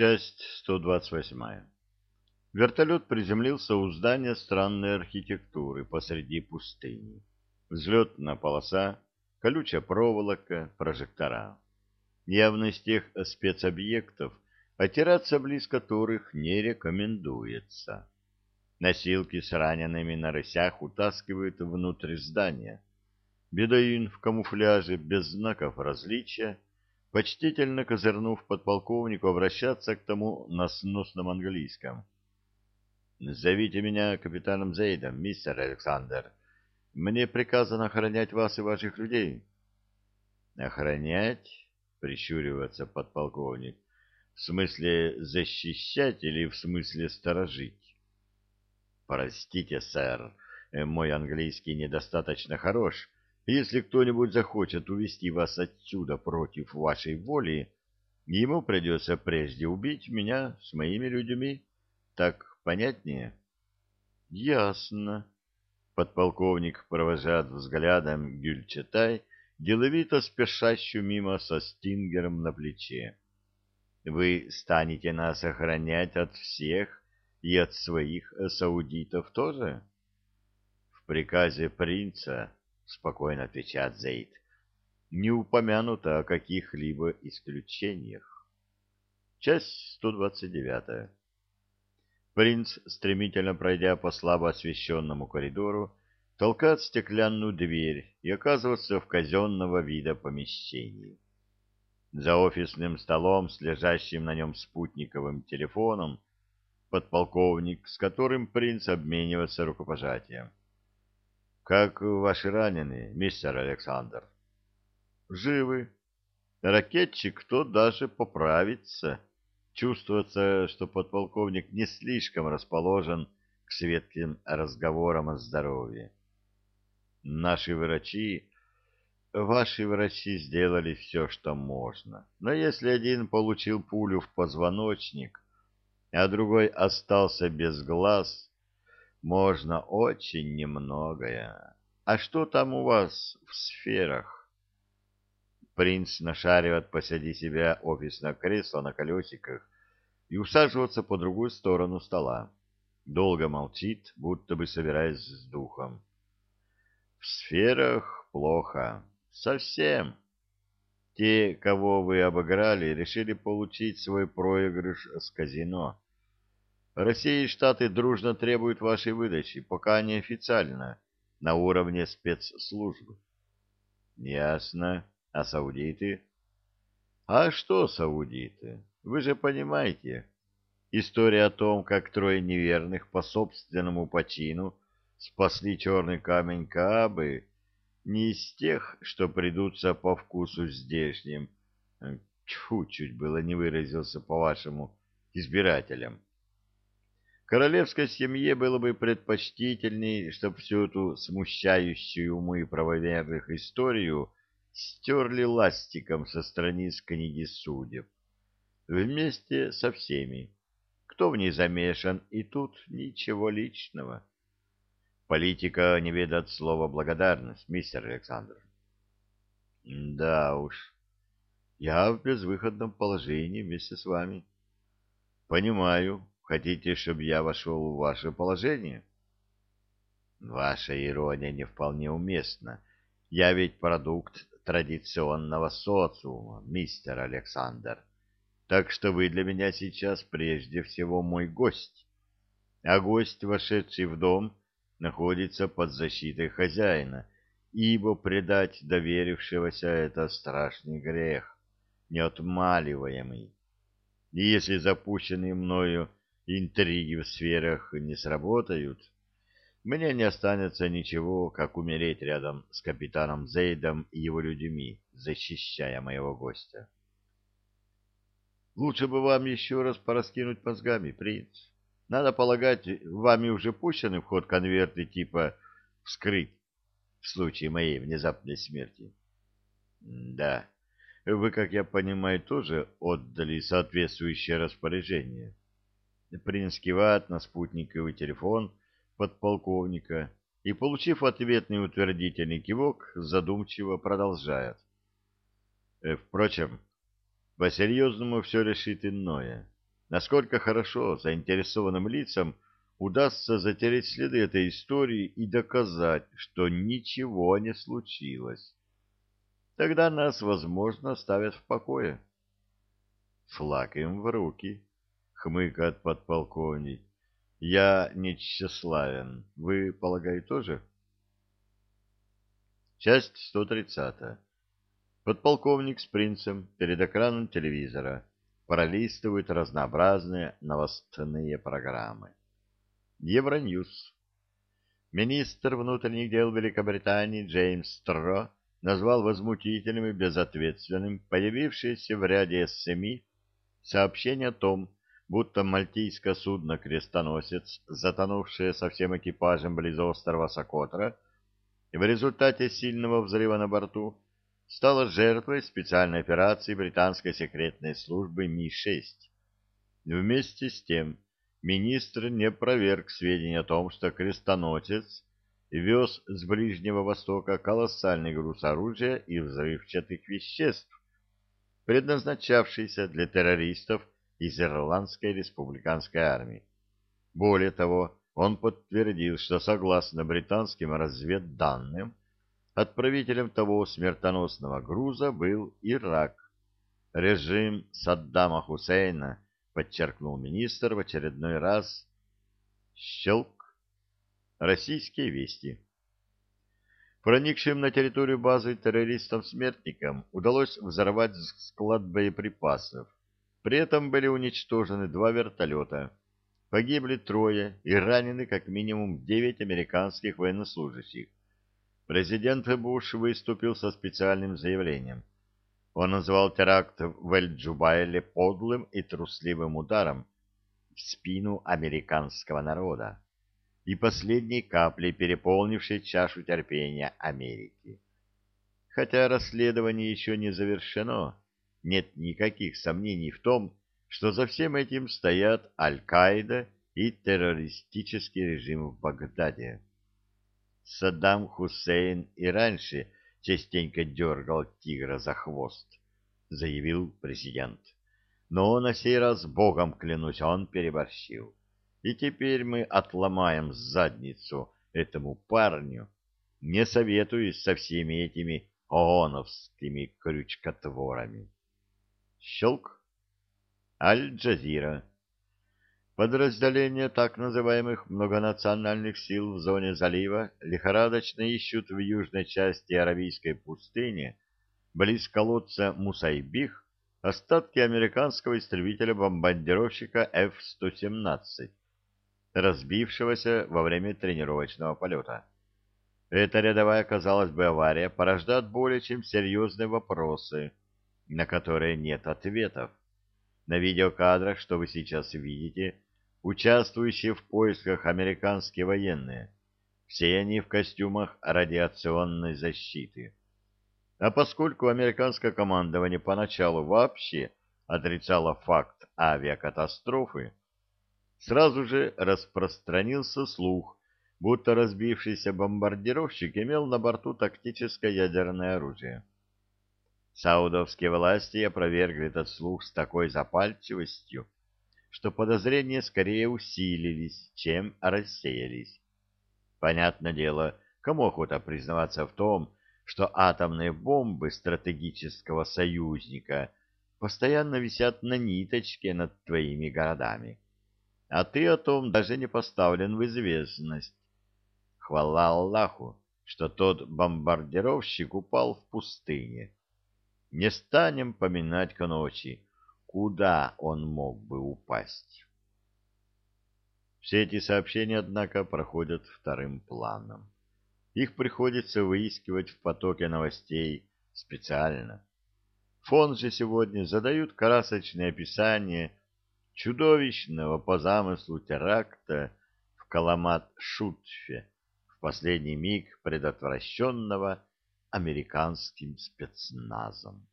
Часть 128. Вертолет приземлился у здания странной архитектуры посреди пустыни. Взлетная полоса, колючая проволока, прожектора. Явно из тех спецобъектов, отираться близ которых не рекомендуется. Носилки с ранеными на рысях утаскивают внутрь здания. Бедоин в камуфляже без знаков различия почтительно козырнув подполковнику, обращаться к тому на сносном английском. «Зовите меня капитаном Зейдом, мистер Александр. Мне приказано охранять вас и ваших людей». «Охранять?» — прищуривается подполковник. «В смысле защищать или в смысле сторожить?» «Простите, сэр, мой английский недостаточно хорош» Если кто-нибудь захочет увести вас отсюда против вашей воли, ему придется прежде убить меня с моими людьми. Так понятнее? — Ясно. Подполковник провожает взглядом Гюльчатай, деловито спешащую мимо со стингером на плече. — Вы станете нас охранять от всех и от своих саудитов тоже? В приказе принца спокойно отвечает Зейд. Не упомянуто о каких-либо исключениях. Часть 129. Принц, стремительно пройдя по слабо освещенному коридору, толкает стеклянную дверь и оказывается в казенного вида помещении. За офисным столом с лежащим на нем спутниковым телефоном подполковник, с которым принц обменивается рукопожатием. Как ваши раненые, мистер Александр? Живы. Ракетчик то даже поправится. Чувствуется, что подполковник не слишком расположен к светским разговорам о здоровье. Наши врачи... Ваши врачи сделали все, что можно. Но если один получил пулю в позвоночник, а другой остался без глаз, можно очень немногое. А что там у вас в сферах? Принц нашаривает посреди себя офисное кресло на колесиках и усаживается по другую сторону стола. Долго молчит, будто бы собираясь с духом. В сферах плохо. Совсем. Те, кого вы обыграли, решили получить свой проигрыш с казино. Россия и Штаты дружно требуют вашей выдачи, пока неофициально, на уровне спецслужб. Ясно. А саудиты? А что саудиты? Вы же понимаете, история о том, как трое неверных по собственному почину спасли черный камень Каабы, не из тех, что придутся по вкусу здешним, тьфу, чуть было не выразился по-вашему, избирателям. Королевской семье было бы предпочтительней, чтобы всю эту смущающую умы правоверных историю стерли ластиком со страниц книги судеб. Вместе со всеми. Кто в ней замешан, и тут ничего личного. Политика не ведает слова благодарность, мистер Александр. Да уж, я в безвыходном положении вместе с вами. Понимаю, Хотите, чтобы я вошел в ваше положение? Ваша ирония не вполне уместна. Я ведь продукт традиционного социума, мистер Александр. Так что вы для меня сейчас прежде всего мой гость. А гость, вошедший в дом, находится под защитой хозяина, ибо предать доверившегося — это страшный грех, неотмаливаемый. И если запущенный мною интриги в сферах не сработают, мне не останется ничего, как умереть рядом с капитаном Зейдом и его людьми, защищая моего гостя. Лучше бы вам еще раз пораскинуть мозгами, принц. Надо полагать, вами уже пущены в ход конверты типа «вскрыть» в случае моей внезапной смерти. Да, вы, как я понимаю, тоже отдали соответствующее распоряжение. Принц кивает на спутниковый телефон подполковника и, получив ответный утвердительный кивок, задумчиво продолжает. Э, впрочем, по-серьезному все решит иное. насколько хорошо заинтересованным лицам удастся затереть следы этой истории и доказать, что ничего не случилось. Тогда нас, возможно, оставят в покое. Флаг им в руки, хмыкает подполковник. Я не тщеславен. Вы, полагаю, тоже? Часть 130. Подполковник с принцем перед экраном телевизора пролистывают разнообразные новостные программы. Евроньюз. Министр внутренних дел Великобритании Джеймс Стро назвал возмутительным и безответственным появившееся в ряде СМИ сообщение о том, будто мальтийское судно-крестоносец, затонувшее со всем экипажем близ острова Сокотра, в результате сильного взрыва на борту, стало жертвой специальной операции британской секретной службы Ми-6. Вместе с тем, министр не проверг сведения о том, что крестоносец вез с Ближнего Востока колоссальный груз оружия и взрывчатых веществ, предназначавшийся для террористов из Ирландской республиканской армии. Более того, он подтвердил, что согласно британским разведданным, отправителем того смертоносного груза был Ирак. Режим Саддама Хусейна, подчеркнул министр в очередной раз. Щелк Российские вести. Проникшим на территорию базы террористам-смертникам удалось взорвать склад боеприпасов. При этом были уничтожены два вертолета. Погибли трое и ранены как минимум девять американских военнослужащих. Президент Буш выступил со специальным заявлением. Он назвал теракт в Эль-Джубайле подлым и трусливым ударом в спину американского народа и последней каплей, переполнившей чашу терпения Америки. Хотя расследование еще не завершено, нет никаких сомнений в том, что за всем этим стоят Аль-Каида и террористический режим в Багдаде. Саддам Хусейн и раньше частенько дергал тигра за хвост, заявил президент. Но на сей раз, богом клянусь, он переборщил. И теперь мы отломаем задницу этому парню, не советуясь со всеми этими ооновскими крючкотворами. Щелк. Аль-Джазира. Подразделения так называемых многонациональных сил в зоне залива лихорадочно ищут в южной части Аравийской пустыни, близ колодца Мусайбих, остатки американского истребителя-бомбардировщика F-117 разбившегося во время тренировочного полета. Эта рядовая, казалось бы, авария порождает более чем серьезные вопросы, на которые нет ответов. На видеокадрах, что вы сейчас видите, участвующие в поисках американские военные. Все они в костюмах радиационной защиты. А поскольку американское командование поначалу вообще отрицало факт авиакатастрофы, сразу же распространился слух, будто разбившийся бомбардировщик имел на борту тактическое ядерное оружие. Саудовские власти опровергли этот слух с такой запальчивостью, что подозрения скорее усилились, чем рассеялись. Понятное дело, кому охота признаваться в том, что атомные бомбы стратегического союзника постоянно висят на ниточке над твоими городами а ты о том даже не поставлен в известность. Хвала Аллаху, что тот бомбардировщик упал в пустыне. Не станем поминать к куда он мог бы упасть. Все эти сообщения, однако, проходят вторым планом. Их приходится выискивать в потоке новостей специально. Фон же сегодня задают красочные описания чудовищного по замыслу теракта в Каламат-Шутфе, в последний миг предотвращенного американским спецназом.